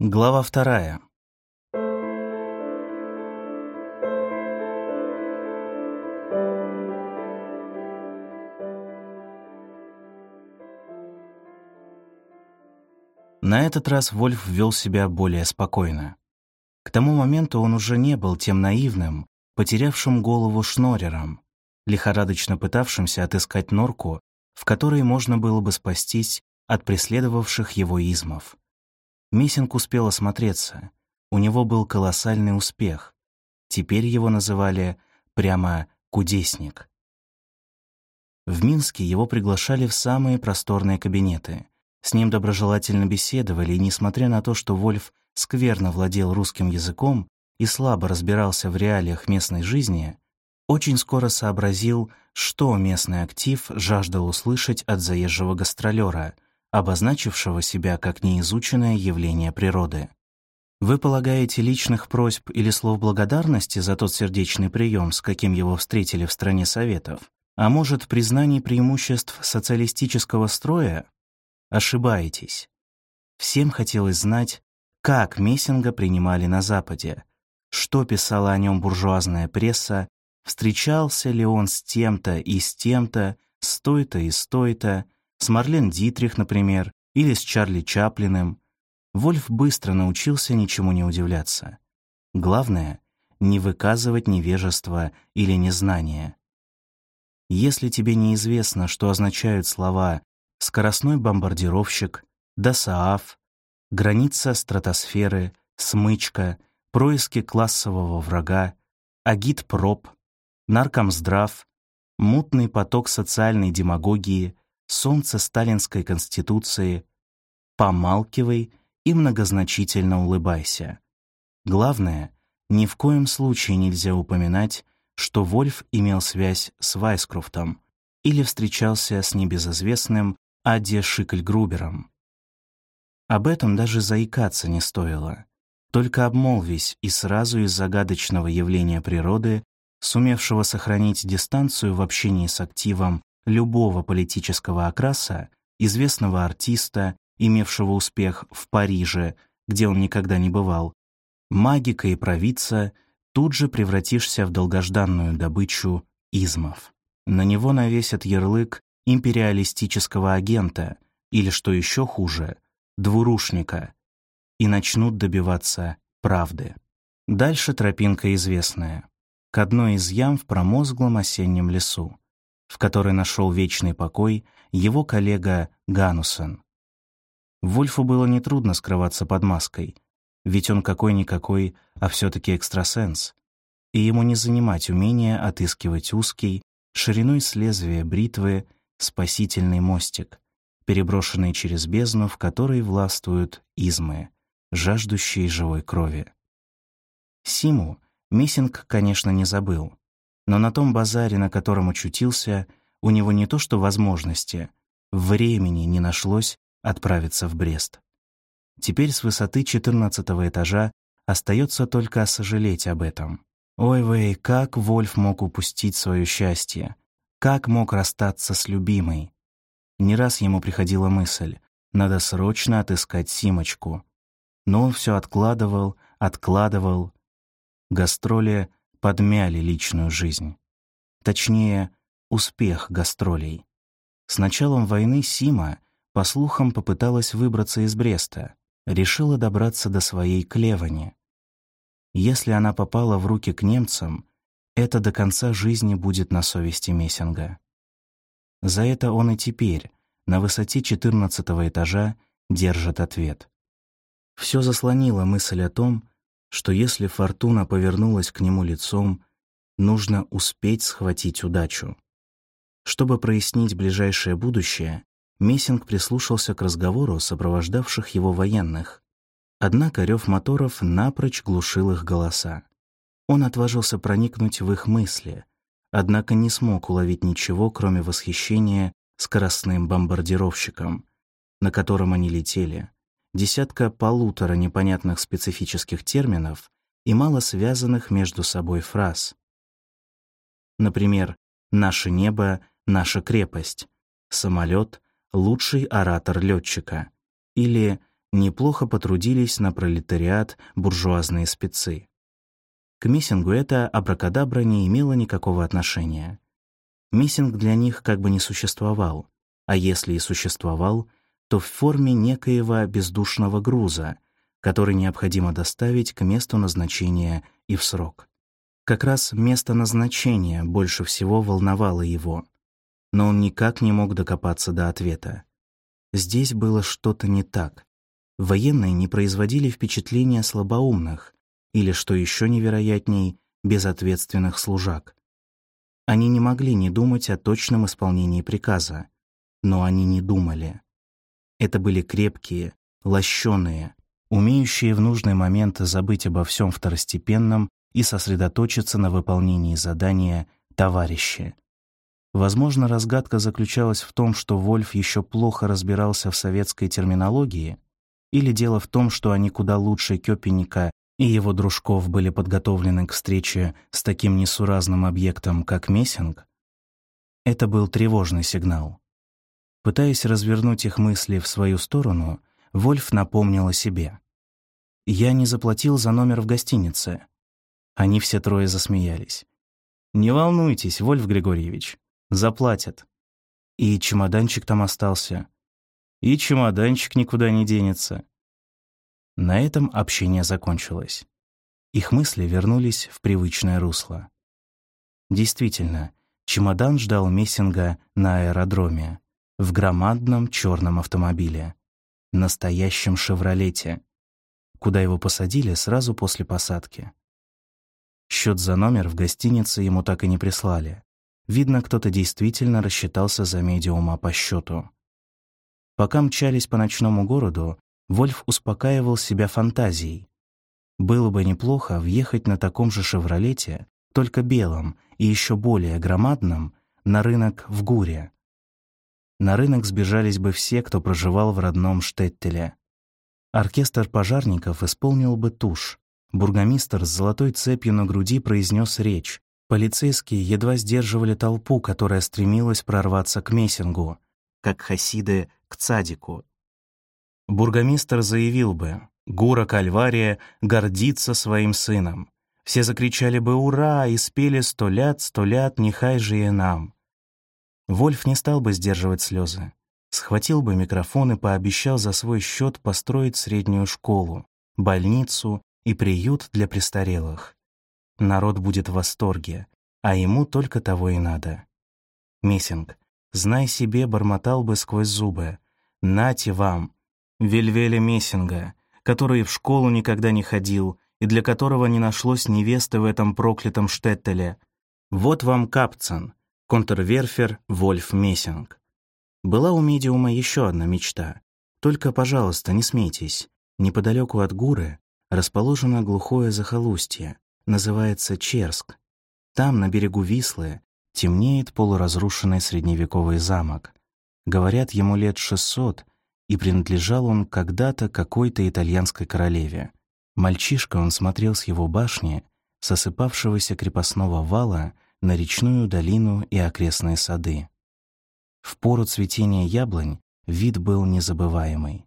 Глава вторая. На этот раз Вольф вел себя более спокойно. К тому моменту он уже не был тем наивным, потерявшим голову шнорером, лихорадочно пытавшимся отыскать норку, в которой можно было бы спастись от преследовавших его измов. Мессинг успел осмотреться. У него был колоссальный успех. Теперь его называли прямо «кудесник». В Минске его приглашали в самые просторные кабинеты. С ним доброжелательно беседовали, и несмотря на то, что Вольф скверно владел русским языком и слабо разбирался в реалиях местной жизни, очень скоро сообразил, что местный актив жаждал услышать от заезжего гастролера — обозначившего себя как неизученное явление природы. Вы полагаете личных просьб или слов благодарности за тот сердечный прием, с каким его встретили в стране Советов? А может, признаний преимуществ социалистического строя? Ошибаетесь. Всем хотелось знать, как Мессинга принимали на Западе, что писала о нем буржуазная пресса, встречался ли он с тем-то и с тем-то, с той-то и с той-то, с Марлен Дитрих, например, или с Чарли Чаплиным, Вольф быстро научился ничему не удивляться. Главное — не выказывать невежество или незнание. Если тебе неизвестно, что означают слова «скоростной бомбардировщик», «ДОСААФ», «граница стратосферы», «смычка», «происки классового врага», «агитпроп», «наркомздрав», «мутный поток социальной демагогии», солнце сталинской конституции, помалкивай и многозначительно улыбайся. Главное, ни в коем случае нельзя упоминать, что Вольф имел связь с Вайскрофтом или встречался с небезызвестным Адди Шикльгрубером. Об этом даже заикаться не стоило. Только обмолвись, и сразу из загадочного явления природы, сумевшего сохранить дистанцию в общении с активом любого политического окраса, известного артиста, имевшего успех в Париже, где он никогда не бывал, магика и провидца, тут же превратишься в долгожданную добычу измов. На него навесят ярлык империалистического агента или, что еще хуже, двурушника, и начнут добиваться правды. Дальше тропинка известная. К одной из ям в промозглом осеннем лесу в которой нашел вечный покой его коллега Ганусон. Вольфу было нетрудно скрываться под маской, ведь он какой-никакой, а все-таки экстрасенс, и ему не занимать умение отыскивать узкий, шириной с лезвия бритвы, спасительный мостик, переброшенный через бездну, в которой властвуют измы, жаждущие живой крови. Симу Миссинг, конечно, не забыл. Но на том базаре, на котором очутился, у него не то что возможности, времени не нашлось отправиться в Брест. Теперь с высоты четырнадцатого этажа остается только сожалеть об этом. Ой, вей, как Вольф мог упустить свое счастье? Как мог расстаться с любимой? Не раз ему приходила мысль, надо срочно отыскать Симочку. Но он все откладывал, откладывал. Гастроли подмяли личную жизнь. Точнее, успех гастролей. С началом войны Сима, по слухам, попыталась выбраться из Бреста, решила добраться до своей Клевани. Если она попала в руки к немцам, это до конца жизни будет на совести Мессинга. За это он и теперь, на высоте 14 этажа, держит ответ. Все заслонило мысль о том, что если фортуна повернулась к нему лицом, нужно успеть схватить удачу. Чтобы прояснить ближайшее будущее, Мессинг прислушался к разговору сопровождавших его военных. Однако рев моторов напрочь глушил их голоса. Он отважился проникнуть в их мысли, однако не смог уловить ничего, кроме восхищения скоростным бомбардировщиком, на котором они летели, десятка-полутора непонятных специфических терминов и мало связанных между собой фраз. Например, «Наше небо — наша крепость», «Самолет — лучший оратор летчика» или неплохо потрудились на пролетариат буржуазные спецы. К миссингу это абракадабра не имело никакого отношения. Миссинг для них как бы не существовал, а если и существовал, то в форме некоего бездушного груза, который необходимо доставить к месту назначения и в срок. Как раз место назначения больше всего волновало его, но он никак не мог докопаться до ответа. Здесь было что-то не так. Военные не производили впечатления слабоумных или, что еще невероятней, безответственных служак. Они не могли не думать о точном исполнении приказа, но они не думали. Это были крепкие, лощеные, умеющие в нужный момент забыть обо всем второстепенном и сосредоточиться на выполнении задания товарищи. Возможно, разгадка заключалась в том, что Вольф еще плохо разбирался в советской терминологии, или дело в том, что они куда лучше Кёпенника и его дружков были подготовлены к встрече с таким несуразным объектом, как Мессинг? Это был тревожный сигнал. Пытаясь развернуть их мысли в свою сторону, Вольф напомнил о себе. «Я не заплатил за номер в гостинице». Они все трое засмеялись. «Не волнуйтесь, Вольф Григорьевич, заплатят». И чемоданчик там остался. И чемоданчик никуда не денется. На этом общение закончилось. Их мысли вернулись в привычное русло. Действительно, чемодан ждал Мессинга на аэродроме в громадном черном автомобиле, настоящем «Шевролете», куда его посадили сразу после посадки. Счет за номер в гостинице ему так и не прислали. Видно, кто-то действительно рассчитался за медиума по счету. Пока мчались по ночному городу, Вольф успокаивал себя фантазией. Было бы неплохо въехать на таком же «Шевролете», только белом и еще более громадном, на рынок в Гуре, на рынок сбежались бы все, кто проживал в родном Штеттеле. Оркестр пожарников исполнил бы тушь. Бургомистр с золотой цепью на груди произнес речь. Полицейские едва сдерживали толпу, которая стремилась прорваться к Мессингу, как хасиды к Цадику. Бургомистр заявил бы, Гура Кальвария гордится своим сыном. Все закричали бы «Ура!» и спели «Сто лят, сто лят, нехай же и нам». Вольф не стал бы сдерживать слезы. Схватил бы микрофон и пообещал за свой счет построить среднюю школу, больницу и приют для престарелых. Народ будет в восторге, а ему только того и надо. Мессинг, знай себе, бормотал бы сквозь зубы. «Нате вам!» Вельвеля Мессинга, который в школу никогда не ходил и для которого не нашлось невесты в этом проклятом Штеттеле. Вот вам Капцан, контрверфер Вольф Мессинг. Была у медиума еще одна мечта. Только, пожалуйста, не смейтесь. Неподалеку от Гуры расположено глухое захолустье, называется Черск. Там, на берегу Вислы, темнеет полуразрушенный средневековый замок. Говорят, ему лет 600, и принадлежал он когда-то какой-то итальянской королеве. Мальчишка он смотрел с его башни, с осыпавшегося крепостного вала — на речную долину и окрестные сады. В пору цветения яблонь вид был незабываемый.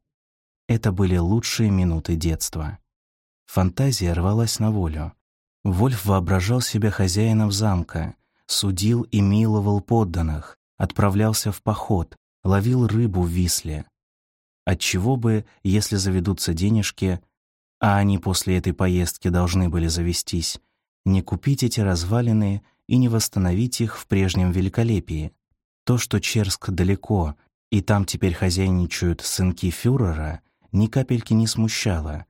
Это были лучшие минуты детства. Фантазия рвалась на волю. Вольф воображал себя хозяином замка, судил и миловал подданных, отправлялся в поход, ловил рыбу в Висле. Отчего бы, если заведутся денежки, а они после этой поездки должны были завестись, не купить эти развалины и не восстановить их в прежнем великолепии. То, что Черск далеко, и там теперь хозяйничают сынки фюрера, ни капельки не смущало,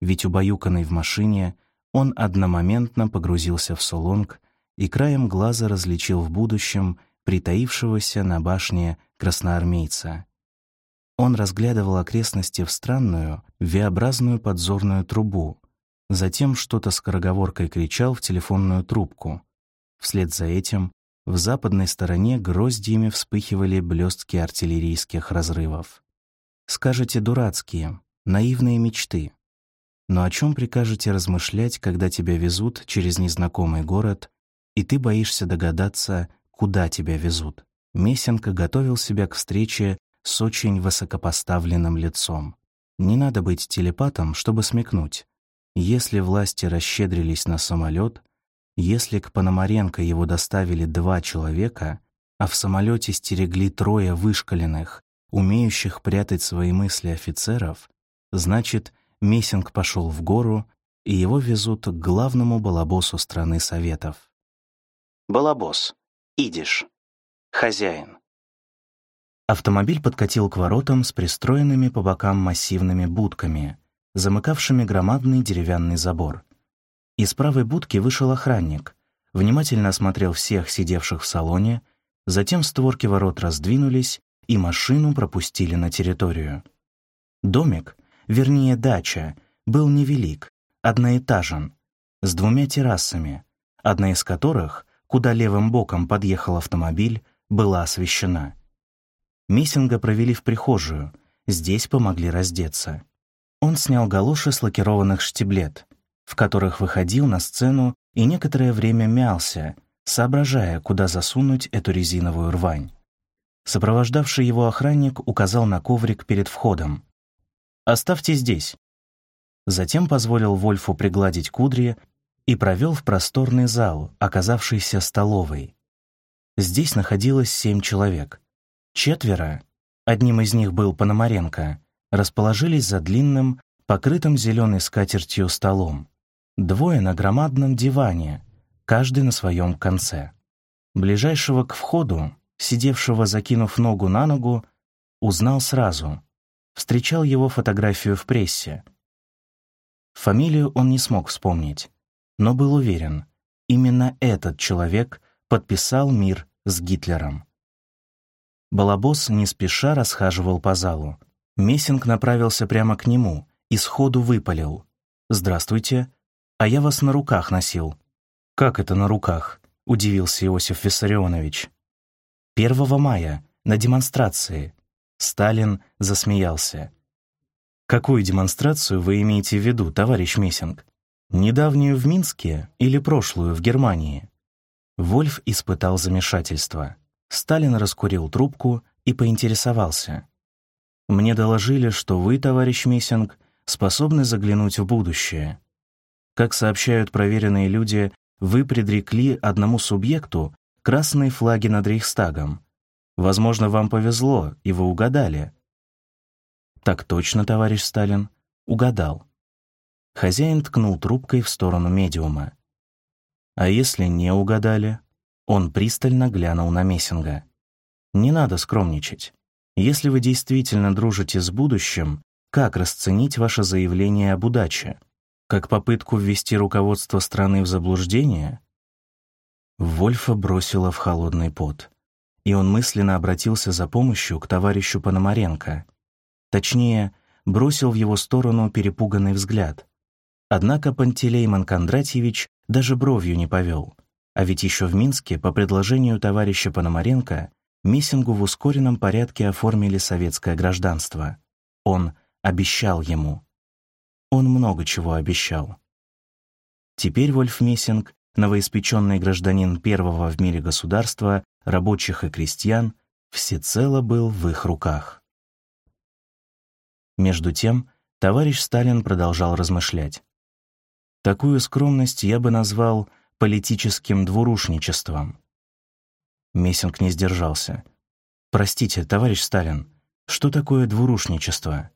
ведь убаюканный в машине, он одномоментно погрузился в Солонг и краем глаза различил в будущем притаившегося на башне красноармейца. Он разглядывал окрестности в странную, V-образную подзорную трубу, затем что-то скороговоркой кричал в телефонную трубку — Вслед за этим в западной стороне гроздьями вспыхивали блестки артиллерийских разрывов. Скажете дурацкие, наивные мечты. Но о чем прикажете размышлять, когда тебя везут через незнакомый город, и ты боишься догадаться, куда тебя везут? Месенко готовил себя к встрече с очень высокопоставленным лицом. Не надо быть телепатом, чтобы смекнуть. Если власти расщедрились на самолет, если к Пономаренко его доставили два человека, а в самолете стерегли трое вышкаленных, умеющих прятать свои мысли офицеров, значит, Мессинг пошел в гору, и его везут к главному балабосу страны Советов. Балабос. Идиш. Хозяин. Автомобиль подкатил к воротам с пристроенными по бокам массивными будками, замыкавшими громадный деревянный забор. Из правой будки вышел охранник, внимательно осмотрел всех сидевших в салоне, затем створки ворот раздвинулись, и машину пропустили на территорию. Домик, вернее дача, был невелик, одноэтажен, с двумя террасами, одна из которых, куда левым боком подъехал автомобиль, была освещена. Миссинга провели в прихожую, здесь помогли раздеться. Он снял галоши с лакированных штиблет, в которых выходил на сцену и некоторое время мялся, соображая, куда засунуть эту резиновую рвань. Сопровождавший его охранник указал на коврик перед входом. «Оставьте здесь». Затем позволил Вольфу пригладить кудри и провел в просторный зал, оказавшийся столовой. Здесь находилось семь человек. Четверо, одним из них был Пономаренко, расположились за длинным, покрытым зеленой скатертью столом. Двое на громадном диване, каждый на своем конце. Ближайшего к входу, сидевшего закинув ногу на ногу, узнал сразу. Встречал его фотографию в прессе. Фамилию он не смог вспомнить, но был уверен, именно этот человек подписал мир с Гитлером. Балабос не спеша расхаживал по залу. Мессинг направился прямо к нему и сходу выпалил. «Здравствуйте, а я вас на руках носил». «Как это на руках?» — удивился Иосиф Виссарионович. «1 мая, на демонстрации». Сталин засмеялся. «Какую демонстрацию вы имеете в виду, товарищ Мессинг? Недавнюю в Минске или прошлую в Германии?» Вольф испытал замешательство. Сталин раскурил трубку и поинтересовался. «Мне доложили, что вы, товарищ Мессинг, способны заглянуть в будущее. Как сообщают проверенные люди, вы предрекли одному субъекту красные флаги над Рейхстагом. Возможно, вам повезло, и вы угадали». «Так точно, товарищ Сталин, угадал». Хозяин ткнул трубкой в сторону медиума. «А если не угадали?» Он пристально глянул на Мессинга. «Не надо скромничать. Если вы действительно дружите с будущим, как расценить ваше заявление об удаче? Как попытку ввести руководство страны в заблуждение?» Вольфа бросила в холодный пот, и он мысленно обратился за помощью к товарищу Пономаренко. Точнее, бросил в его сторону перепуганный взгляд. Однако Пантелеймон Кондратьевич даже бровью не повел — а ведь еще в Минске, по предложению товарища Пономаренко, Мессингу в ускоренном порядке оформили советское гражданство. Он обещал ему. Он много чего обещал. Теперь Вольф Мессинг, новоиспеченный гражданин первого в мире государства, рабочих и крестьян, всецело был в их руках. Между тем, товарищ Сталин продолжал размышлять. Такую скромность я бы назвал политическим двурушничеством. Мессинг не сдержался. «Простите, товарищ Сталин, что такое двурушничество?»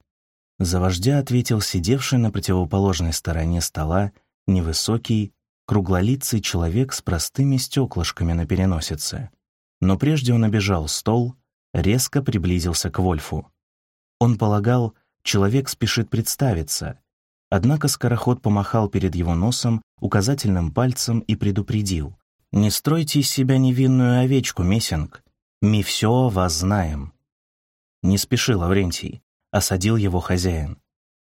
За вождя ответил сидевший на противоположной стороне стола невысокий, круглолицый человек с простыми стеклышками на переносице. Но прежде он обежал стол, резко приблизился к Вольфу. Он полагал, человек спешит представиться, Однако скороход помахал перед его носом указательным пальцем и предупредил. «Не стройте из себя невинную овечку, Мессинг. Мы все о вас знаем». «Не спеши, Лаврентий», — осадил его хозяин.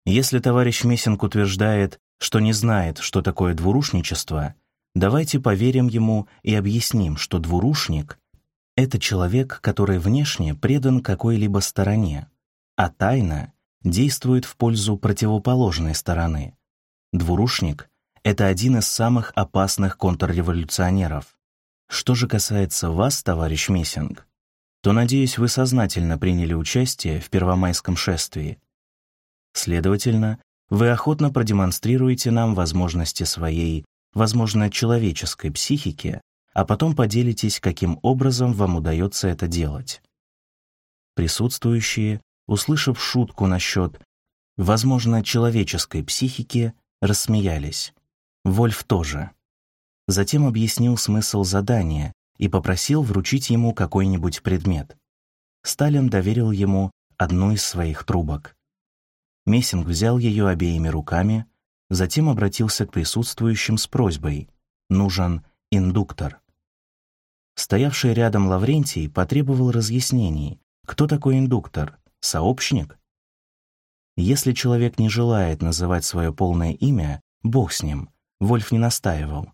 «Если товарищ Мессинг утверждает, что не знает, что такое двурушничество, давайте поверим ему и объясним, что двурушник — это человек, который внешне предан какой-либо стороне, а тайно действует в пользу противоположной стороны. Двурушник — это один из самых опасных контрреволюционеров. Что же касается вас, товарищ Мессинг, то, надеюсь, вы сознательно приняли участие в Первомайском шествии. Следовательно, вы охотно продемонстрируете нам возможности своей, возможно, человеческой психики, а потом поделитесь, каким образом вам удается это делать. Присутствующие, услышав шутку насчет, возможно, человеческой психики, рассмеялись. Вольф тоже. Затем объяснил смысл задания и попросил вручить ему какой-нибудь предмет. Сталин доверил ему одну из своих трубок. Мессинг взял ее обеими руками, затем обратился к присутствующим с просьбой «Нужен индуктор». Стоявший рядом Лаврентий потребовал разъяснений, кто такой индуктор, сообщник? Если человек не желает называть свое полное имя, бог с ним, Вольф не настаивал.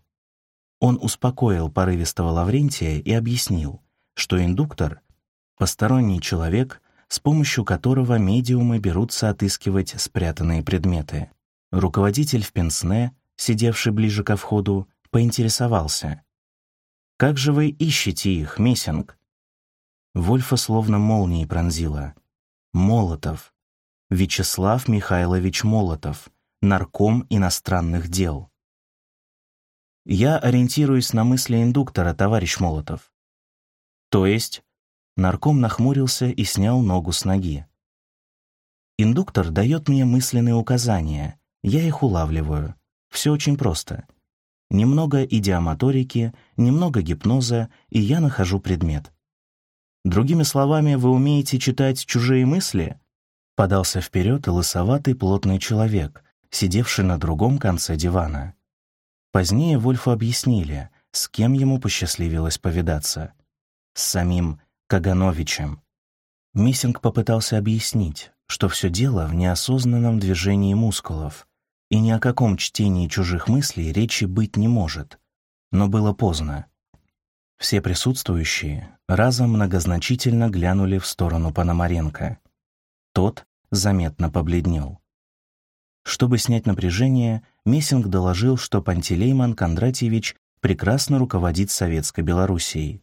Он успокоил порывистого Лаврентия и объяснил, что индуктор — посторонний человек, с помощью которого медиумы берутся отыскивать спрятанные предметы. Руководитель в пенсне, сидевший ближе ко входу, поинтересовался. «Как же вы ищете их, Мессинг?» Вольфа словно молнией пронзила. «Молотов. Вячеслав Михайлович Молотов, нарком иностранных дел». «Я ориентируюсь на мысли индуктора, товарищ Молотов». «То есть?» Нарком нахмурился и снял ногу с ноги. Индуктор дает мне мысленные указания, я их улавливаю. Все очень просто. Немного идиомоторики, немного гипноза, и я нахожу предмет. Другими словами, вы умеете читать чужие мысли? Подался вперед лысоватый плотный человек, сидевший на другом конце дивана. Позднее Вольфу объяснили, с кем ему посчастливилось повидаться. С самим Кагановичем. Миссинг попытался объяснить, что все дело в неосознанном движении мускулов, и ни о каком чтении чужих мыслей речи быть не может. Но было поздно. Все присутствующие разом многозначительно глянули в сторону Пономаренко. Тот заметно побледнел. Чтобы снять напряжение, Мессинг доложил, что Пантелеймон Кондратьевич прекрасно руководит Советской Белоруссией,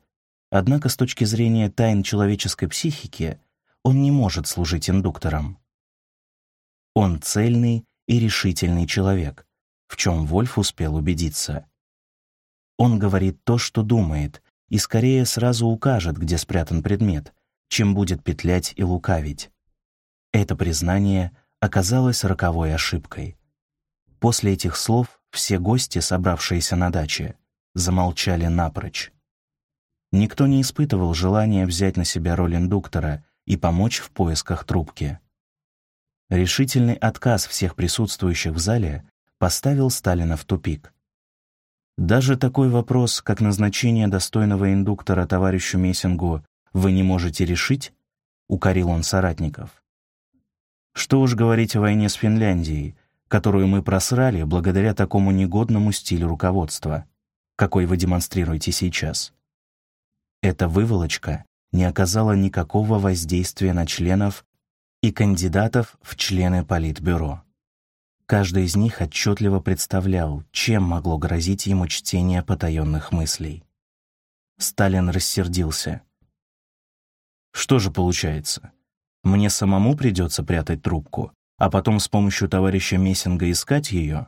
Однако с точки зрения тайн человеческой психики он не может служить индуктором. Он цельный и решительный человек, в чем Вольф успел убедиться. Он говорит то, что думает, и скорее сразу укажет, где спрятан предмет, чем будет петлять и лукавить. Это признание оказалось роковой ошибкой. После этих слов все гости, собравшиеся на даче, замолчали напрочь. Никто не испытывал желания взять на себя роль индуктора и помочь в поисках трубки. Решительный отказ всех присутствующих в зале поставил Сталина в тупик. Даже такой вопрос, как назначение достойного индуктора товарищу Мессингу, вы не можете решить, укорил он соратников. Что уж говорить о войне с Финляндией, которую мы просрали благодаря такому негодному стилю руководства, какой вы демонстрируете сейчас. Эта выволочка не оказала никакого воздействия на членов и кандидатов в члены Политбюро. Каждый из них отчетливо представлял, чем могло грозить ему чтение потаенных мыслей. Сталин рассердился. «Что же получается? Мне самому придется прятать трубку, а потом с помощью товарища Мессинга искать ее?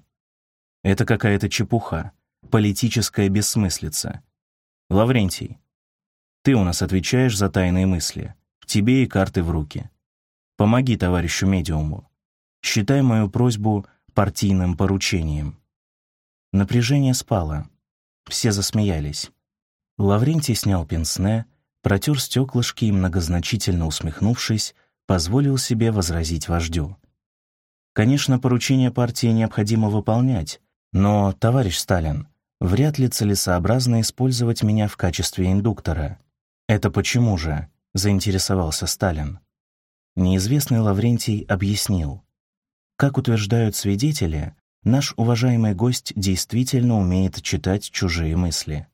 Это какая-то чепуха, политическая бессмыслица. Лаврентий, ты у нас отвечаешь за тайные мысли. Тебе и карты в руки. Помоги товарищу медиуму. Считай мою просьбу партийным поручением». Напряжение спало. Все засмеялись. Лаврентий снял пенсне, протер стеклышки и, многозначительно усмехнувшись, позволил себе возразить вождю. Конечно, поручение партии необходимо выполнять, но, товарищ Сталин, вряд ли целесообразно использовать меня в качестве индуктора. «Это почему же?» — заинтересовался Сталин. Неизвестный Лаврентий объяснил. Как утверждают свидетели, наш уважаемый гость действительно умеет читать чужие мысли.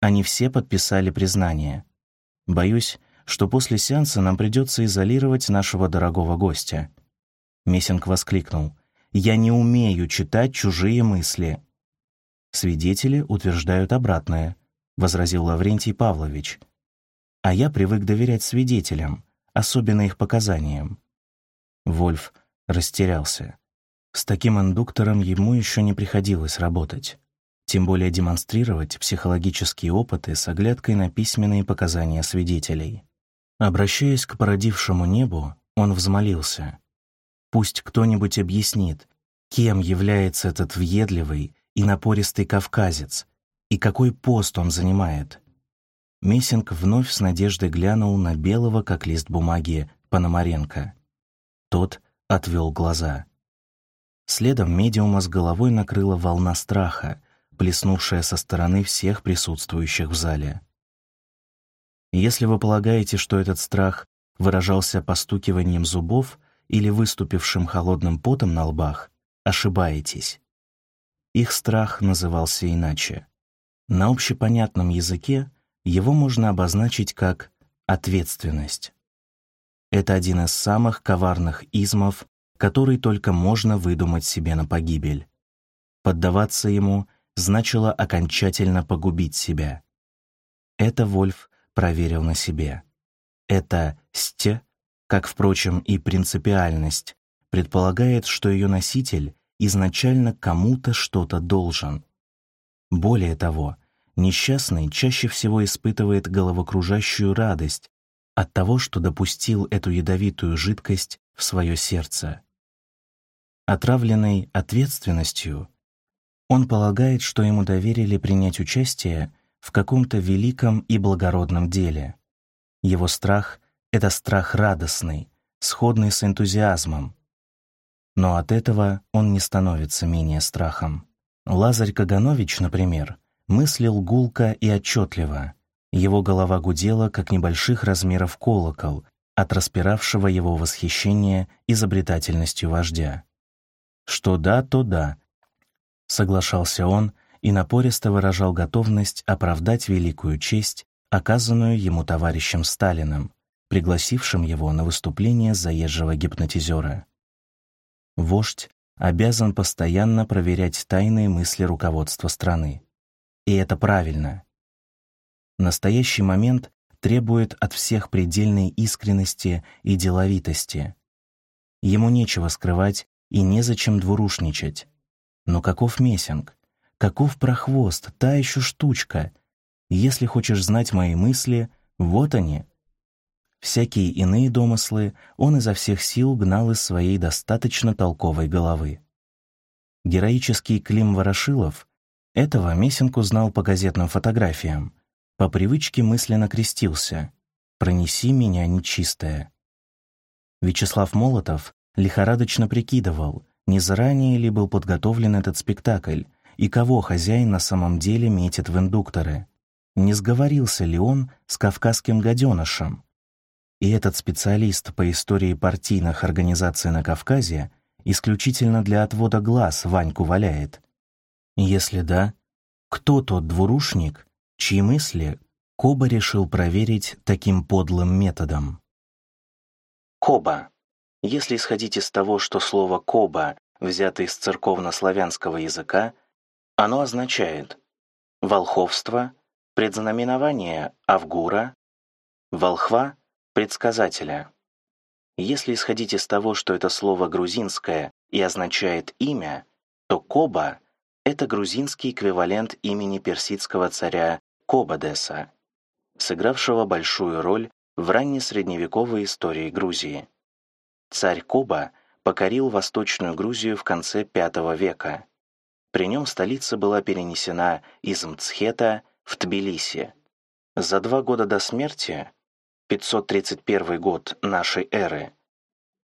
Они все подписали признание. Боюсь, что после сеанса нам придется изолировать нашего дорогого гостя. Мессинг воскликнул. «Я не умею читать чужие мысли». «Свидетели утверждают обратное», — возразил Лаврентий Павлович а я привык доверять свидетелям, особенно их показаниям. Вольф растерялся. С таким индуктором ему еще не приходилось работать, тем более демонстрировать психологические опыты с оглядкой на письменные показания свидетелей. Обращаясь к породившему небу, он взмолился. «Пусть кто-нибудь объяснит, кем является этот въедливый и напористый кавказец, и какой пост он занимает». Мессинг вновь с надеждой глянул на белого, как лист бумаги, Пономаренко. Тот отвел глаза. Следом медиума с головой накрыла волна страха, плеснувшая со стороны всех присутствующих в зале. Если вы полагаете, что этот страх выражался постукиванием зубов или выступившим холодным потом на лбах, ошибаетесь. Их страх назывался иначе. На общепонятном языке его можно обозначить как ответственность. Это один из самых коварных измов, который только можно выдумать себе на погибель. Поддаваться ему значило окончательно погубить себя. Это Вольф проверил на себе. Это «сте», как, впрочем, и принципиальность, предполагает, что ее носитель изначально кому-то что-то должен. Более того, несчастный чаще всего испытывает головокружащую радость от того, что допустил эту ядовитую жидкость в свое сердце. Отравленный ответственностью, он полагает, что ему доверили принять участие в каком-то великом и благородном деле. Его страх — это страх радостный, сходный с энтузиазмом. Но от этого он не становится менее страхом. Лазарь Каганович, например, мыслил гулко и отчетливо, его голова гудела, как небольших размеров колокол, от распиравшего его восхищения изобретательностью вождя. «Что да, то да», — соглашался он и напористо выражал готовность оправдать великую честь, оказанную ему товарищем Сталиным, пригласившим его на выступление заезжего гипнотизера. Вождь обязан постоянно проверять тайные мысли руководства страны. И это правильно — Настоящий момент требует от всех предельной искренности и деловитости. Ему нечего скрывать и незачем двурушничать. Но каков Мессинг? Каков прохвост, та еще штучка? Если хочешь знать мои мысли, вот они. Всякие иные домыслы он изо всех сил гнал из своей достаточно толковой головы. Героический Клим Ворошилов — этого Мессинг узнал по газетным фотографиям. По привычке мысленно крестился «Пронеси меня, нечистое». Вячеслав Молотов лихорадочно прикидывал, не заранее ли был подготовлен этот спектакль и кого хозяин на самом деле метит в индукторы. Не сговорился ли он с кавказским гаденышем? И этот специалист по истории партийных организаций на Кавказе исключительно для отвода глаз Ваньку валяет. Если да, кто тот двурушник, чьи мысли Коба решил проверить таким подлым методом. Коба. Если исходить из того, что слово «коба» взято из церковно-славянского языка, оно означает волховство, предзнаменование Авгура, волхва, предсказателя. Если исходить из того, что это слово грузинское и означает «имя», то «коба» — это грузинский эквивалент имени персидского царя Кобадеса, сыгравшего большую роль в раннесредневековой истории Грузии. Царь Коба покорил Восточную Грузию в конце V века. При нем столица была перенесена из Мцхета в Тбилиси. За два года до смерти, 531 год нашей эры,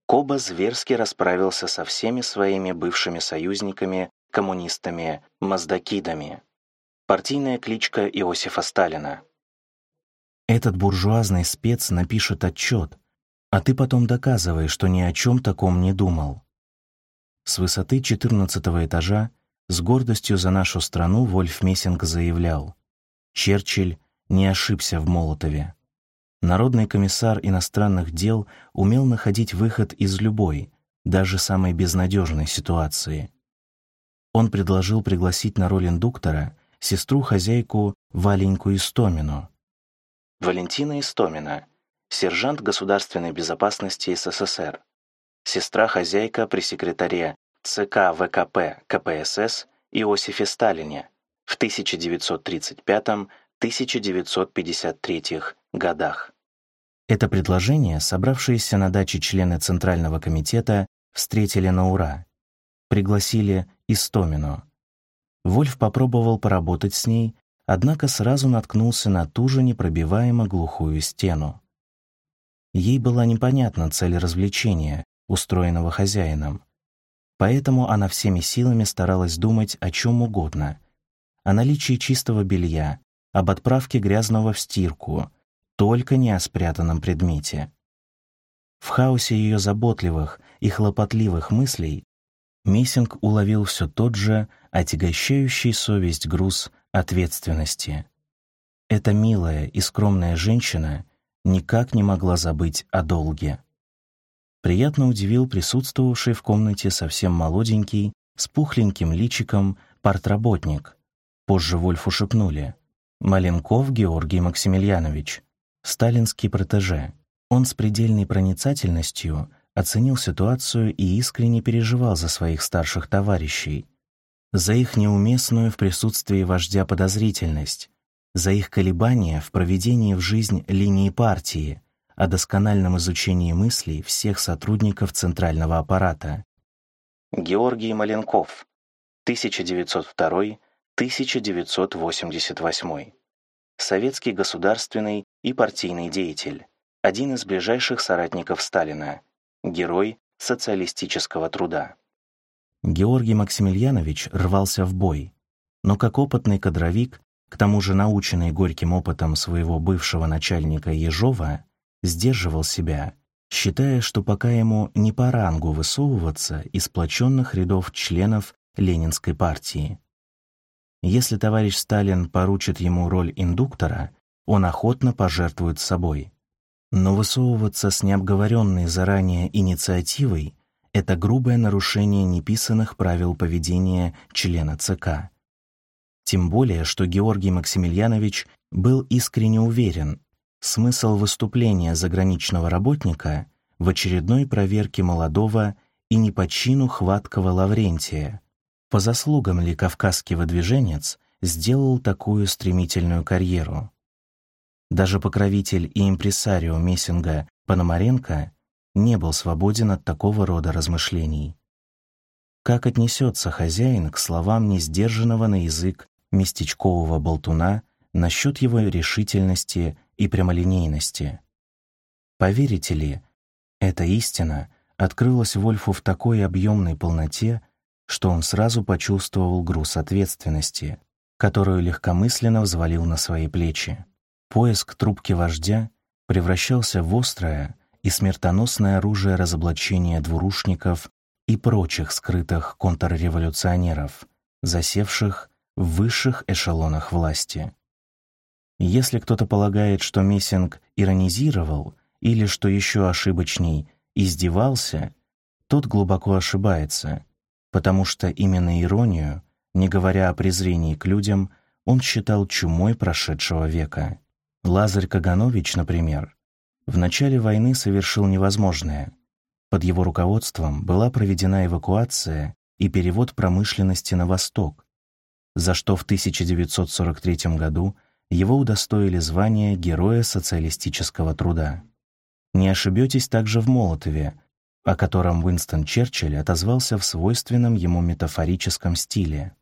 Коба зверски расправился со всеми своими бывшими союзниками, коммунистами-маздакидами партийная кличка Иосифа Сталина. Этот буржуазный спец напишет отчет, а ты потом доказывай, что ни о чем таком не думал. С высоты 14 этажа с гордостью за нашу страну Вольф Мессинг заявлял, Черчилль не ошибся в Молотове. Народный комиссар иностранных дел умел находить выход из любой, даже самой безнадежной ситуации. Он предложил пригласить на роль индуктора сестру-хозяйку Валеньку Истомину. Валентина Истомина, сержант государственной безопасности СССР. сестра-хозяйка при секретаре ЦК ВКП КПСС Иосифе Сталине в 1935-1953 годах. Это предложение собравшиеся на даче члены Центрального комитета встретили на ура. Пригласили Истомину. Вольф попробовал поработать с ней, однако сразу наткнулся на ту же непробиваемо глухую стену. Ей была непонятна цель развлечения, устроенного хозяином. Поэтому она всеми силами старалась думать о чем угодно. О наличии чистого белья, об отправке грязного в стирку, только не о спрятанном предмете. В хаосе ее заботливых и хлопотливых мыслей Миссинг уловил все тот же отягощающий совесть груз ответственности. Эта милая и скромная женщина никак не могла забыть о долге. Приятно удивил присутствовавший в комнате совсем молоденький, с пухленьким личиком, партработник. Позже Вольфу шепнули. Маленков Георгий Максимiliaнович, сталинский протеже. Он с предельной проницательностью оценил ситуацию и искренне переживал за своих старших товарищей, за их неуместную в присутствии вождя подозрительность, за их колебания в проведении в жизнь линии партии, о доскональном изучении мыслей всех сотрудников центрального аппарата. Георгий Маленков, 1902-1988. Советский государственный и партийный деятель, один из ближайших соратников Сталина, герой социалистического труда. Георгий Максимiliaнович рвался в бой, но как опытный кадровик, к тому же наученный горьким опытом своего бывшего начальника Ежова, сдерживал себя, считая, что пока ему не по рангу высовываться из сплоченных рядов членов Ленинской партии. Если товарищ Сталин поручит ему роль индуктора, он охотно пожертвует собой. Но высовываться с необговоренной заранее инициативой — это грубое нарушение неписанных правил поведения члена ЦК. Тем более, что Георгий Максимiliaнович был искренне уверен, смысл выступления заграничного работника в очередной проверке молодого и не по чину хваткого Лаврентия. По заслугам ли кавказский выдвиженец сделал такую стремительную карьеру? Даже покровитель и импресарио Мессинга Пономаренко не был свободен от такого рода размышлений. Как отнесется хозяин к словам несдержанного на язык местечкового болтуна насчет его решительности и прямолинейности. Поверите ли, эта истина открылась Вольфу в такой объемной полноте, что он сразу почувствовал груз ответственности, которую легкомысленно взвалил на свои плечи. Поиск трубки вождя превращался в острое и смертоносное оружие разоблачения двурушников и прочих скрытых контрреволюционеров, засевших в высших эшелонах власти. Если кто-то полагает, что Мессинг иронизировал или, что еще ошибочней, издевался, тот глубоко ошибается, потому что именно иронию, не говоря о презрении к людям, он считал чумой прошедшего века. Лазарь Каганович, например, в начале войны совершил невозможное. Под его руководством была проведена эвакуация и перевод промышленности на восток, за что в 1943 году его удостоили звания Героя социалистического труда. Не ошибетесь также в Молотове, о котором Уинстон Черчилль отозвался в свойственном ему метафорическом стиле.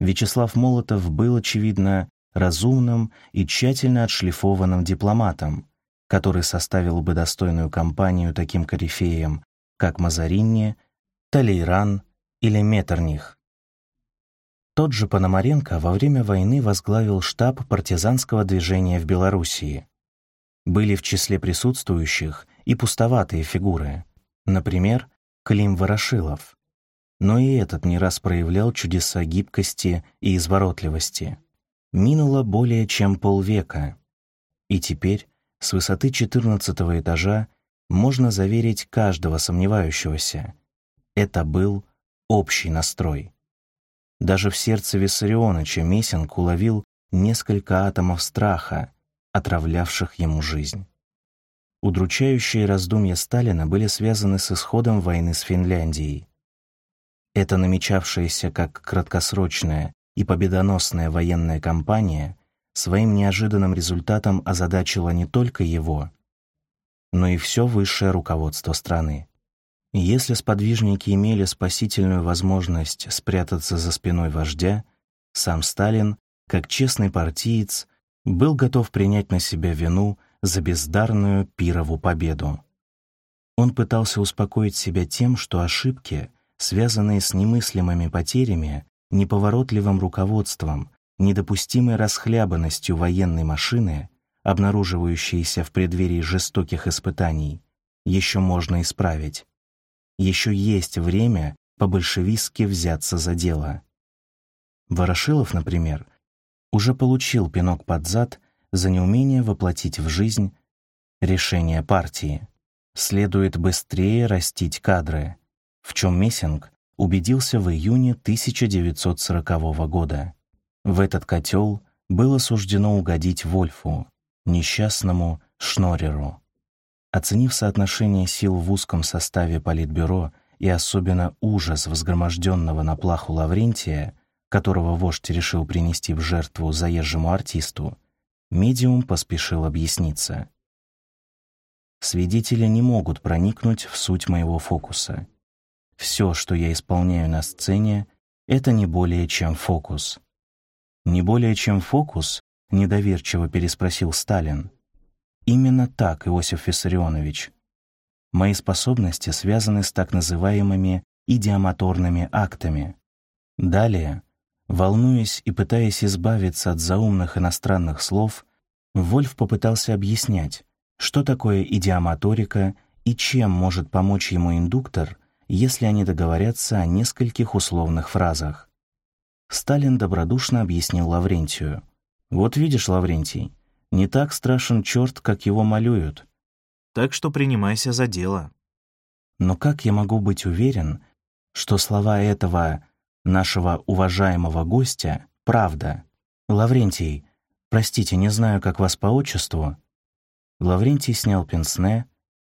Вячеслав Молотов был, очевидно, разумным и тщательно отшлифованным дипломатом, который составил бы достойную компанию таким корифеям, как Мазаринни, Талейран или Меттерних. Тот же Пономаренко во время войны возглавил штаб партизанского движения в Белоруссии. Были в числе присутствующих и пустоватые фигуры, например, Клим Ворошилов. Но и этот не раз проявлял чудеса гибкости и изворотливости. Минуло более чем полвека, и теперь с высоты 14 этажа можно заверить каждого сомневающегося. Это был общий настрой. Даже в сердце Виссарионовича Мессинг уловил несколько атомов страха, отравлявших ему жизнь. Удручающие раздумья Сталина были связаны с исходом войны с Финляндией. Эта намечавшаяся как краткосрочная и победоносная военная кампания своим неожиданным результатом озадачила не только его, но и все высшее руководство страны. Если сподвижники имели спасительную возможность спрятаться за спиной вождя, сам Сталин, как честный партиец, был готов принять на себя вину за бездарную пирову победу. Он пытался успокоить себя тем, что ошибки, связанные с немыслимыми потерями, неповоротливым руководством, недопустимой расхлябанностью военной машины, обнаруживающиеся в преддверии жестоких испытаний, еще можно исправить еще есть время по-большевистски взяться за дело. Ворошилов, например, уже получил пинок под зад за неумение воплотить в жизнь решение партии. Следует быстрее растить кадры, в чем Мессинг убедился в июне 1940 года. В этот котел было суждено угодить Вольфу, несчастному Шнореру. Оценив соотношение сил в узком составе Политбюро и особенно ужас возгроможденного на плаху Лаврентия, которого вождь решил принести в жертву заезжему артисту, медиум поспешил объясниться. Свидетели не могут проникнуть в суть моего фокуса. Все, что я исполняю на сцене, это не более чем фокус. Не более чем фокус, недоверчиво переспросил Сталин. Именно так, Иосиф Виссарионович. Мои способности связаны с так называемыми идиомоторными актами. Далее, волнуясь и пытаясь избавиться от заумных иностранных слов, Вольф попытался объяснять, что такое идиомоторика и чем может помочь ему индуктор, если они договорятся о нескольких условных фразах. Сталин добродушно объяснил Лаврентию. «Вот видишь, Лаврентий, не так страшен черт, как его малюют. Так что принимайся за дело. Но как я могу быть уверен, что слова этого нашего уважаемого гостя — правда? Лаврентий, простите, не знаю, как вас по отчеству. Лаврентий снял пенсне,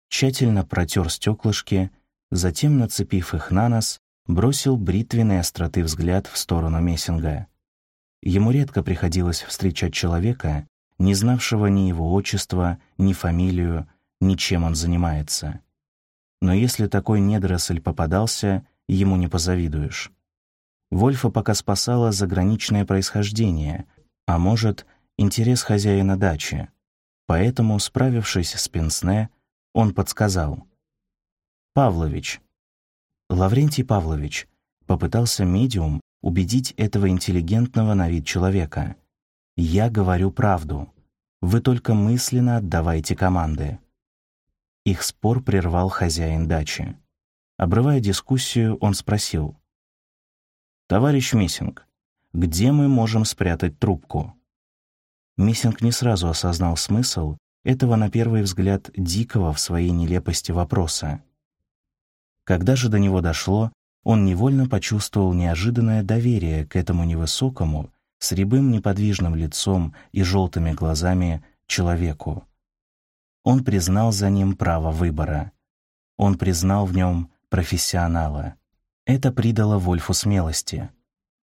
тщательно протер стеклышки, затем, нацепив их на нос, бросил бритвенной остроты взгляд в сторону Мессинга. Ему редко приходилось встречать человека, не знавшего ни его отчества, ни фамилию, ни чем он занимается. Но если такой недоросль попадался, ему не позавидуешь. Вольфа пока спасало заграничное происхождение, а может, интерес хозяина дачи. Поэтому, справившись с Пенсне, он подсказал. «Павлович». Лаврентий Павлович попытался медиум убедить этого интеллигентного на вид человека. Я говорю правду. Вы только мысленно отдавайте команды. Их спор прервал хозяин дачи. Обрывая дискуссию, он спросил. «Товарищ Миссинг, где мы можем спрятать трубку?» Миссинг не сразу осознал смысл этого, на первый взгляд, дикого в своей нелепости вопроса. Когда же до него дошло, он невольно почувствовал неожиданное доверие к этому невысокому, с рябым неподвижным лицом и желтыми глазами человеку. Он признал за ним право выбора. Он признал в нем профессионала. Это придало Вольфу смелости.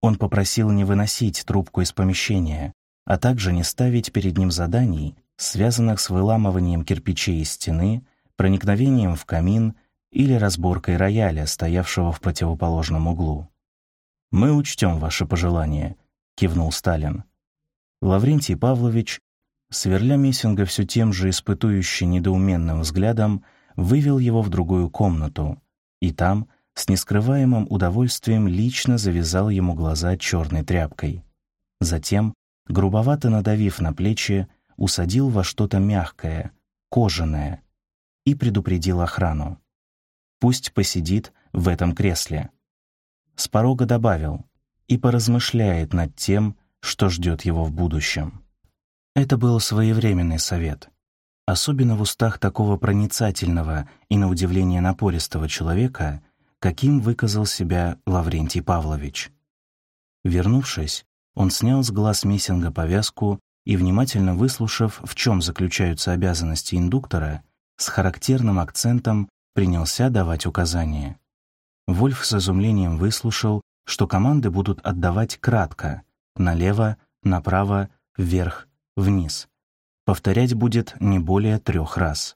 Он попросил не выносить трубку из помещения, а также не ставить перед ним заданий, связанных с выламыванием кирпичей из стены, проникновением в камин или разборкой рояля, стоявшего в противоположном углу. «Мы учтем ваши пожелания», кивнул Сталин. Лаврентий Павлович, сверля Мессинга все тем же испытующе недоуменным взглядом, вывел его в другую комнату, и там, с нескрываемым удовольствием, лично завязал ему глаза черной тряпкой. Затем, грубовато надавив на плечи, усадил во что-то мягкое, кожаное, и предупредил охрану. Пусть посидит в этом кресле. С порога добавил и поразмышляет над тем, что ждет его в будущем. Это был своевременный совет, особенно в устах такого проницательного и, на удивление, напористого человека, каким выказал себя Лаврентий Павлович. Вернувшись, он снял с глаз Мессинга повязку и, внимательно выслушав, в чем заключаются обязанности индуктора, с характерным акцентом принялся давать указания. Вольф с изумлением выслушал, что команды будут отдавать кратко — налево, направо, вверх, вниз. Повторять будет не более трех раз.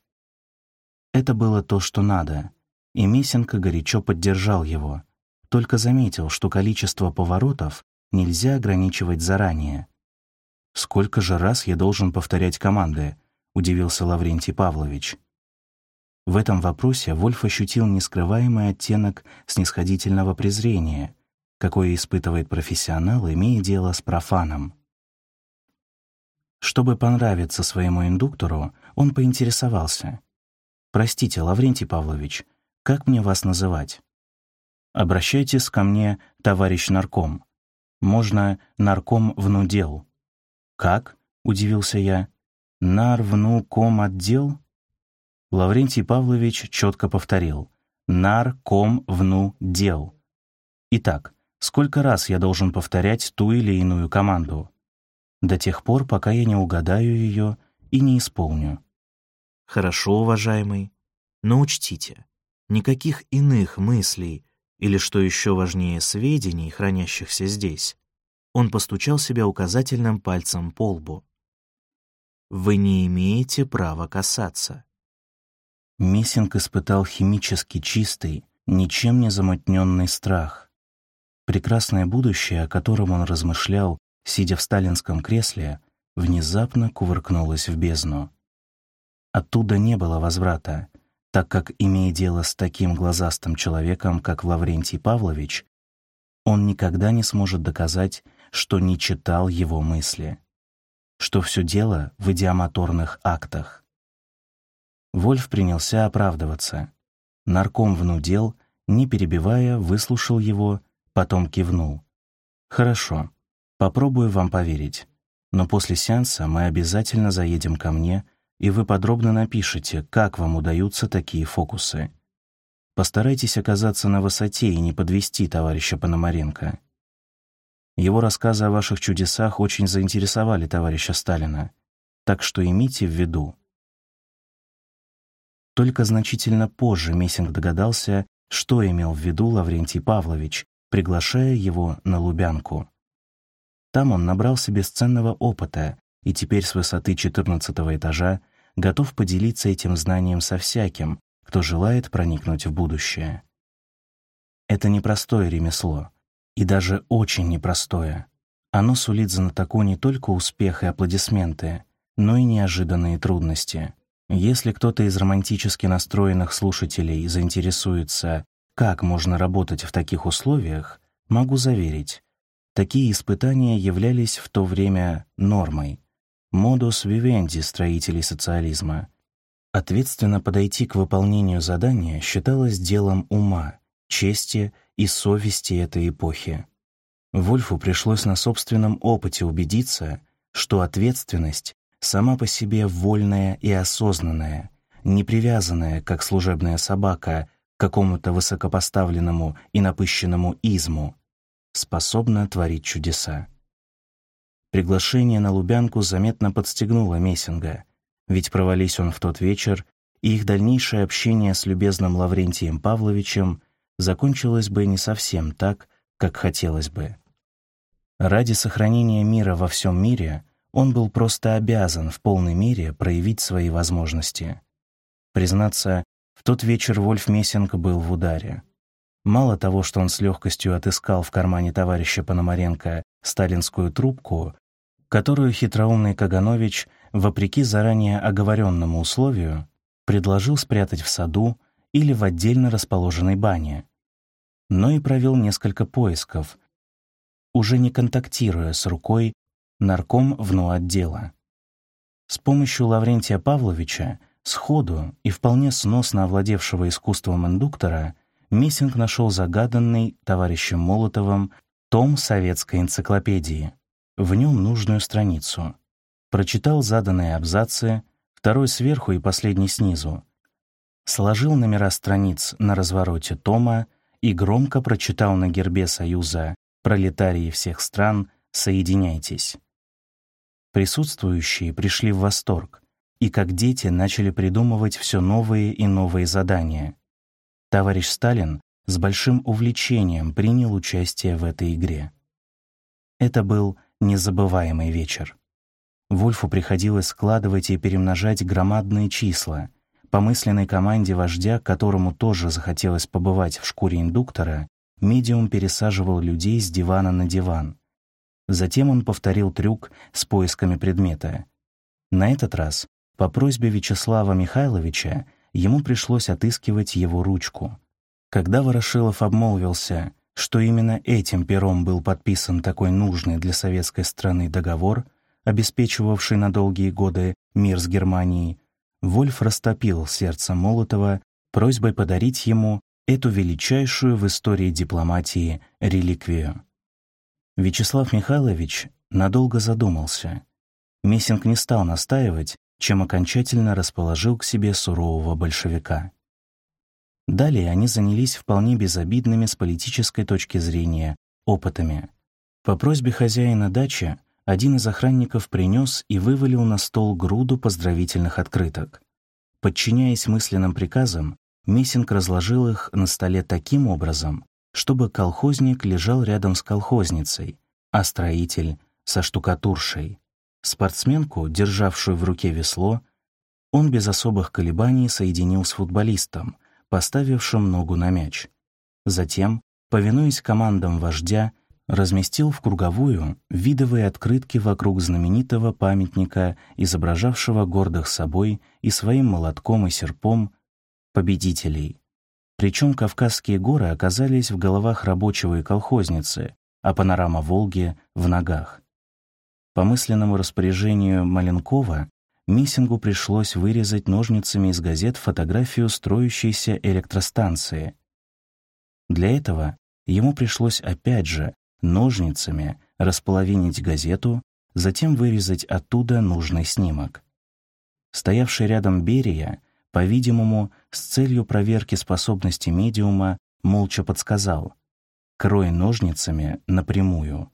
Это было то, что надо, и Месенко горячо поддержал его, только заметил, что количество поворотов нельзя ограничивать заранее. «Сколько же раз я должен повторять команды?» — удивился Лаврентий Павлович. В этом вопросе Вольф ощутил нескрываемый оттенок снисходительного презрения, какое испытывает профессионал, имея дело с профаном. Чтобы понравиться своему индуктору, он поинтересовался. «Простите, Лаврентий Павлович, как мне вас называть?» «Обращайтесь ко мне, товарищ нарком. Можно нарком внудел». «Как?» — удивился я. «Нар вну ком отдел?» Лаврентий Павлович четко повторил. «Нар ком вну дел». Итак, сколько раз я должен повторять ту или иную команду? До тех пор, пока я не угадаю ее и не исполню. Хорошо, уважаемый, но учтите, никаких иных мыслей или, что еще важнее, сведений, хранящихся здесь. Он постучал себя указательным пальцем по лбу. Вы не имеете права касаться. Мессинг испытал химически чистый, ничем не замутненный страх. Прекрасное будущее, о котором он размышлял, сидя в сталинском кресле, внезапно кувыркнулось в бездну. Оттуда не было возврата, так как, имея дело с таким глазастым человеком, как Лаврентий Павлович, он никогда не сможет доказать, что не читал его мысли, что все дело в идиомоторных актах. Вольф принялся оправдываться. Нарком внудел, не перебивая, выслушал его, потом кивнул. «Хорошо, попробую вам поверить. Но после сеанса мы обязательно заедем ко мне, и вы подробно напишите, как вам удаются такие фокусы. Постарайтесь оказаться на высоте и не подвести товарища Пономаренко. Его рассказы о ваших чудесах очень заинтересовали товарища Сталина, так что имейте в виду, только значительно позже Мессинг догадался, что имел в виду Лаврентий Павлович, приглашая его на Лубянку. Там он набрался бесценного опыта и теперь с высоты 14 этажа готов поделиться этим знанием со всяким, кто желает проникнуть в будущее. Это непростое ремесло, и даже очень непростое. Оно сулит знатоку не только успех и аплодисменты, но и неожиданные трудности. Если кто-то из романтически настроенных слушателей заинтересуется, как можно работать в таких условиях, могу заверить, такие испытания являлись в то время нормой, модус вивенди строителей социализма. Ответственно подойти к выполнению задания считалось делом ума, чести и совести этой эпохи. Вольфу пришлось на собственном опыте убедиться, что ответственность сама по себе вольная и осознанная, не привязанная, как служебная собака, какому-то высокопоставленному и напыщенному изму, способна творить чудеса. Приглашение на Лубянку заметно подстегнуло Мессинга, ведь провались он в тот вечер, и их дальнейшее общение с любезным Лаврентием Павловичем закончилось бы не совсем так, как хотелось бы. Ради сохранения мира во всем мире он был просто обязан в полной мере проявить свои возможности. Признаться, в тот вечер Вольф Мессинг был в ударе. Мало того, что он с легкостью отыскал в кармане товарища Пономаренко сталинскую трубку, которую хитроумный Каганович, вопреки заранее оговоренному условию, предложил спрятать в саду или в отдельно расположенной бане, но и провел несколько поисков, уже не контактируя с рукой нарком ВНУ отдела. С помощью Лаврентия Павловича, сходу и вполне сносно овладевшего искусством индуктора, Мессинг нашел загаданный товарищем Молотовым том советской энциклопедии. В нем нужную страницу. Прочитал заданные абзацы, второй сверху и последний снизу. Сложил номера страниц на развороте тома и громко прочитал на гербе Союза «Пролетарии всех стран, соединяйтесь». Присутствующие пришли в восторг, и как дети начали придумывать все новые и новые задания. Товарищ Сталин с большим увлечением принял участие в этой игре. Это был незабываемый вечер. Вольфу приходилось складывать и перемножать громадные числа. По мысленной команде вождя, которому тоже захотелось побывать в шкуре индуктора, медиум пересаживал людей с дивана на диван. Затем он повторил трюк с поисками предмета. На этот раз, по просьбе Вячеслава Михайловича, ему пришлось отыскивать его ручку. Когда Ворошилов обмолвился, что именно этим пером был подписан такой нужный для советской страны договор, обеспечивавший на долгие годы мир с Германией, Вольф растопил сердце Молотова просьбой подарить ему эту величайшую в истории дипломатии реликвию. Вячеслав Михайлович надолго задумался. Мессинг не стал настаивать, чем окончательно расположил к себе сурового большевика. Далее они занялись вполне безобидными с политической точки зрения опытами. По просьбе хозяина дачи один из охранников принес и вывалил на стол груду поздравительных открыток. Подчиняясь мысленным приказам, Мессинг разложил их на столе таким образом, чтобы колхозник лежал рядом с колхозницей, а строитель — со штукатуршей. Спортсменку, державшую в руке весло, он без особых колебаний соединил с футболистом, поставившим ногу на мяч. Затем, повинуясь командам вождя, разместил в круговую видовые открытки вокруг знаменитого памятника, изображавшего гордых собой и своим молотком и серпом победителей. Причем Кавказские горы оказались в головах рабочего и колхозницы, а панорама Волги — в ногах. По мысленному распоряжению Маленкова Миссингу пришлось вырезать ножницами из газет фотографию строящейся электростанции. Для этого ему пришлось опять же ножницами располовинить газету, затем вырезать оттуда нужный снимок. Стоявший рядом Берия, по-видимому, с целью проверки способности медиума, молча подсказал «Крой ножницами напрямую».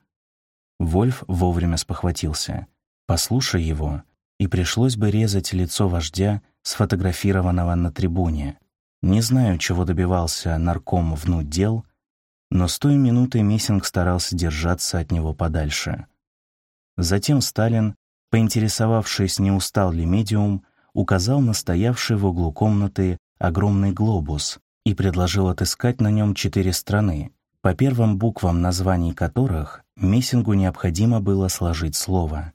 Вольф вовремя спохватился. «Послушай его, и пришлось бы резать лицо вождя, сфотографированного на трибуне. Не знаю, чего добивался нарком внуть дел, но с той минуты Мессинг старался держаться от него подальше. Затем Сталин, поинтересовавшись, не устал ли медиум, указал на стоявший в углу комнаты огромный глобус и предложил отыскать на нем четыре страны, по первым буквам названий которых Мессингу необходимо было сложить слово.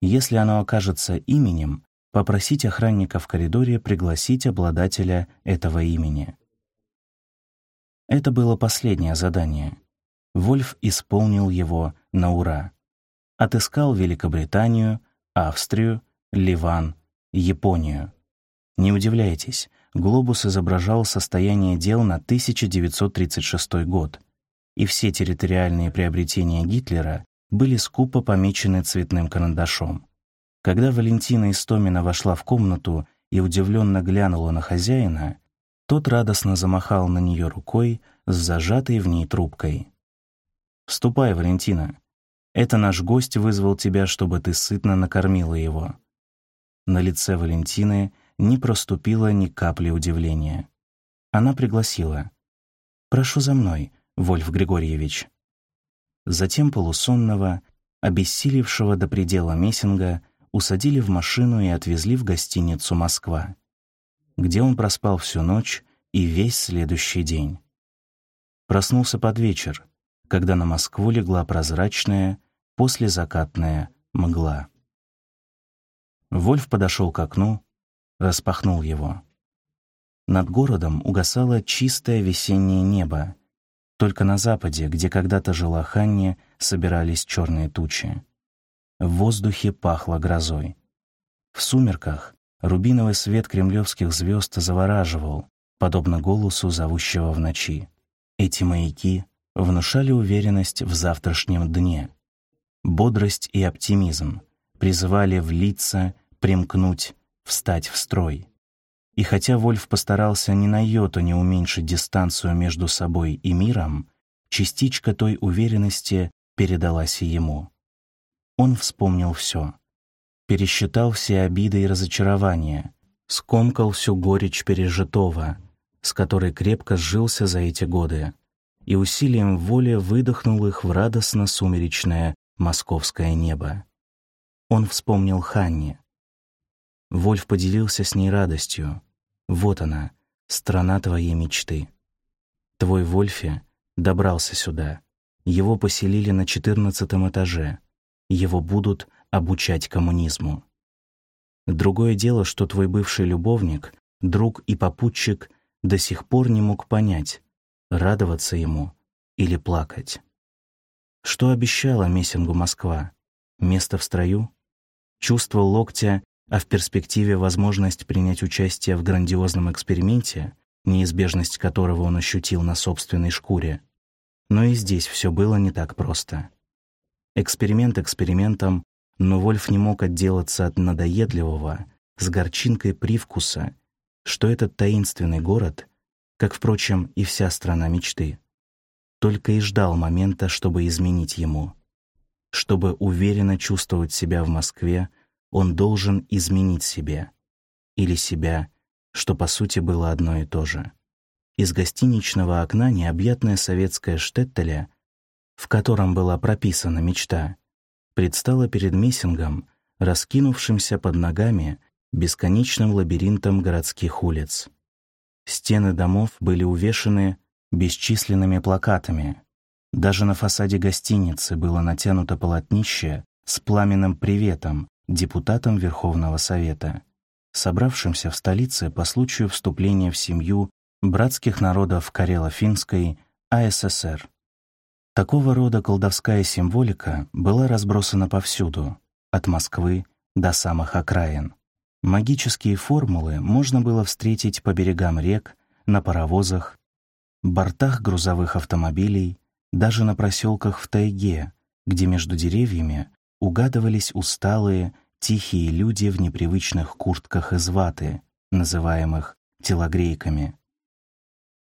Если оно окажется именем, попросить охранника в коридоре пригласить обладателя этого имени. Это было последнее задание. Вольф исполнил его на ура. Отыскал Великобританию, Австрию, Ливан, Японию. Не удивляйтесь, глобус изображал состояние дел на 1936 год, и все территориальные приобретения Гитлера были скупо помечены цветным карандашом. Когда Валентина Истомина вошла в комнату и удивленно глянула на хозяина, тот радостно замахал на нее рукой с зажатой в ней трубкой. «Вступай, Валентина. Это наш гость вызвал тебя, чтобы ты сытно накормила его». На лице Валентины не проступило ни капли удивления. Она пригласила. «Прошу за мной, Вольф Григорьевич». Затем полусонного, обессилевшего до предела Мессинга, усадили в машину и отвезли в гостиницу «Москва», где он проспал всю ночь и весь следующий день. Проснулся под вечер, когда на Москву легла прозрачная, послезакатная мгла. Вольф подошел к окну, распахнул его. Над городом угасало чистое весеннее небо, только на западе, где когда-то жила Ханни, собирались черные тучи. В воздухе пахло грозой. В сумерках рубиновый свет кремлевских звезд завораживал, подобно голосу зовущего в ночи. Эти маяки внушали уверенность в завтрашнем дне. Бодрость и оптимизм призывали влиться, примкнуть, встать в строй. И хотя Вольф постарался ни на йоту не уменьшить дистанцию между собой и миром, частичка той уверенности передалась и ему. Он вспомнил все. пересчитал все обиды и разочарования, скомкал всю горечь пережитого, с которой крепко сжился за эти годы, и усилием воли выдохнул их в радостно-сумеречное московское небо. Он вспомнил Ханни. Вольф поделился с ней радостью. Вот она, страна твоей мечты. Твой Вольфе добрался сюда. Его поселили на четырнадцатом этаже. Его будут обучать коммунизму. Другое дело, что твой бывший любовник, друг и попутчик до сих пор не мог понять, радоваться ему или плакать. Что обещала Мессингу Москва? Место в строю? Чувство локтя, а в перспективе возможность принять участие в грандиозном эксперименте, неизбежность которого он ощутил на собственной шкуре. Но и здесь все было не так просто. Эксперимент экспериментом, но Вольф не мог отделаться от надоедливого, с горчинкой привкуса, что этот таинственный город, как, впрочем, и вся страна мечты, только и ждал момента, чтобы изменить ему. Чтобы уверенно чувствовать себя в Москве, он должен изменить себя. Или себя, что по сути было одно и то же. Из гостиничного окна необъятная советская штеттеля, в котором была прописана мечта, предстала перед Мессингом, раскинувшимся под ногами бесконечным лабиринтом городских улиц. Стены домов были увешаны бесчисленными плакатами. Даже на фасаде гостиницы было натянуто полотнище с пламенным приветом депутатам Верховного Совета, собравшимся в столице по случаю вступления в семью братских народов Карело-Финской АССР. Такого рода колдовская символика была разбросана повсюду, от Москвы до самых окраин. Магические формулы можно было встретить по берегам рек, на паровозах, бортах грузовых автомобилей, даже на проселках в тайге, где между деревьями угадывались усталые, тихие люди в непривычных куртках из ваты, называемых телогрейками.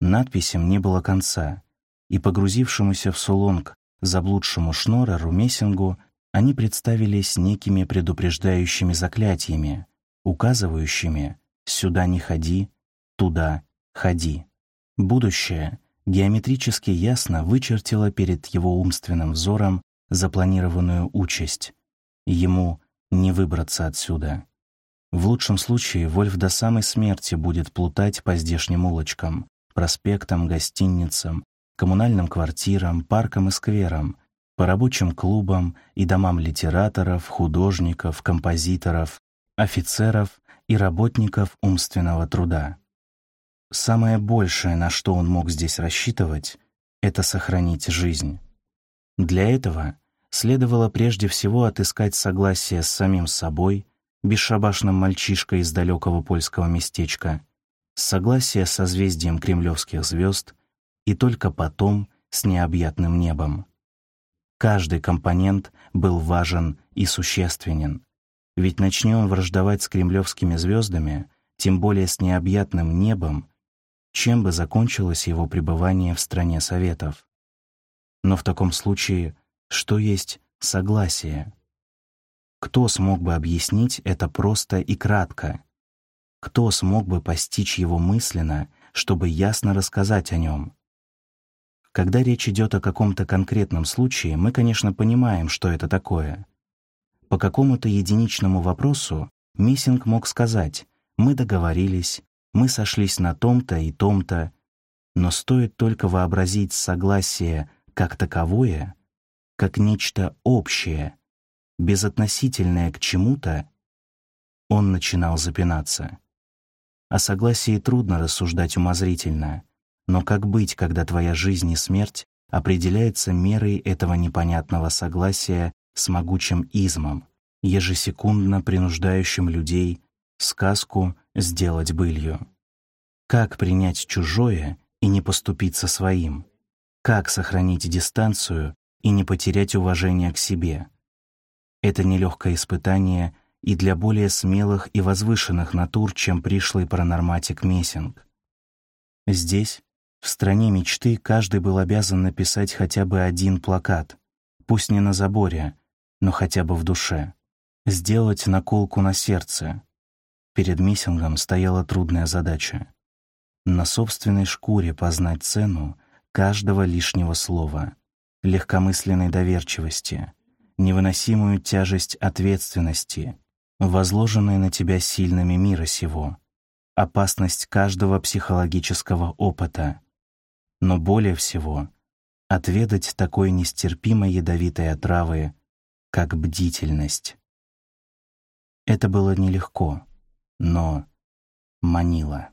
Надписям не было конца, и погрузившемуся в Солонг заблудшему Шнора Румесингу они представились некими предупреждающими заклятиями, указывающими «сюда не ходи, туда ходи». Будущее геометрически ясно вычертило перед его умственным взором запланированную участь. Ему не выбраться отсюда. В лучшем случае Вольф до самой смерти будет плутать по здешним улочкам, проспектам, гостиницам, коммунальным квартирам, паркам и скверам, по рабочим клубам и домам литераторов, художников, композиторов, офицеров и работников умственного труда. Самое большее, на что он мог здесь рассчитывать, это сохранить жизнь. Для этого следовало прежде всего отыскать согласие с самим собой, бесшабашным мальчишкой из далекого польского местечка, согласие с созвездием кремлевских звезд и только потом с необъятным небом. Каждый компонент был важен и существенен, ведь начни он враждовать с кремлевскими звездами, тем более с необъятным небом, чем бы закончилось его пребывание в стране Советов. Но в таком случае, что есть согласие? Кто смог бы объяснить это просто и кратко? Кто смог бы постичь его мысленно, чтобы ясно рассказать о нем? Когда речь идет о каком-то конкретном случае, мы, конечно, понимаем, что это такое. По какому-то единичному вопросу Миссинг мог сказать «мы договорились», мы сошлись на том-то и том-то, но стоит только вообразить согласие как таковое, как нечто общее, безотносительное к чему-то, он начинал запинаться. О согласии трудно рассуждать умозрительно, но как быть, когда твоя жизнь и смерть определяется мерой этого непонятного согласия с могучим измом, ежесекундно принуждающим людей сказку сделать былью. Как принять чужое и не поступиться своим? Как сохранить дистанцию и не потерять уважение к себе? Это нелегкое испытание и для более смелых и возвышенных натур, чем пришлый паранорматик Мессинг. Здесь, в стране мечты, каждый был обязан написать хотя бы один плакат, пусть не на заборе, но хотя бы в душе. Сделать наколку на сердце. Перед Миссингом стояла трудная задача. На собственной шкуре познать цену каждого лишнего слова, легкомысленной доверчивости, невыносимую тяжесть ответственности, возложенной на тебя сильными мира сего, опасность каждого психологического опыта. Но более всего — отведать такой нестерпимо ядовитой отравы, как бдительность. Это было нелегко, но манило.